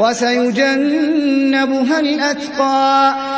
وَسَيُجَنَّبُهَا الْأَتْقَى.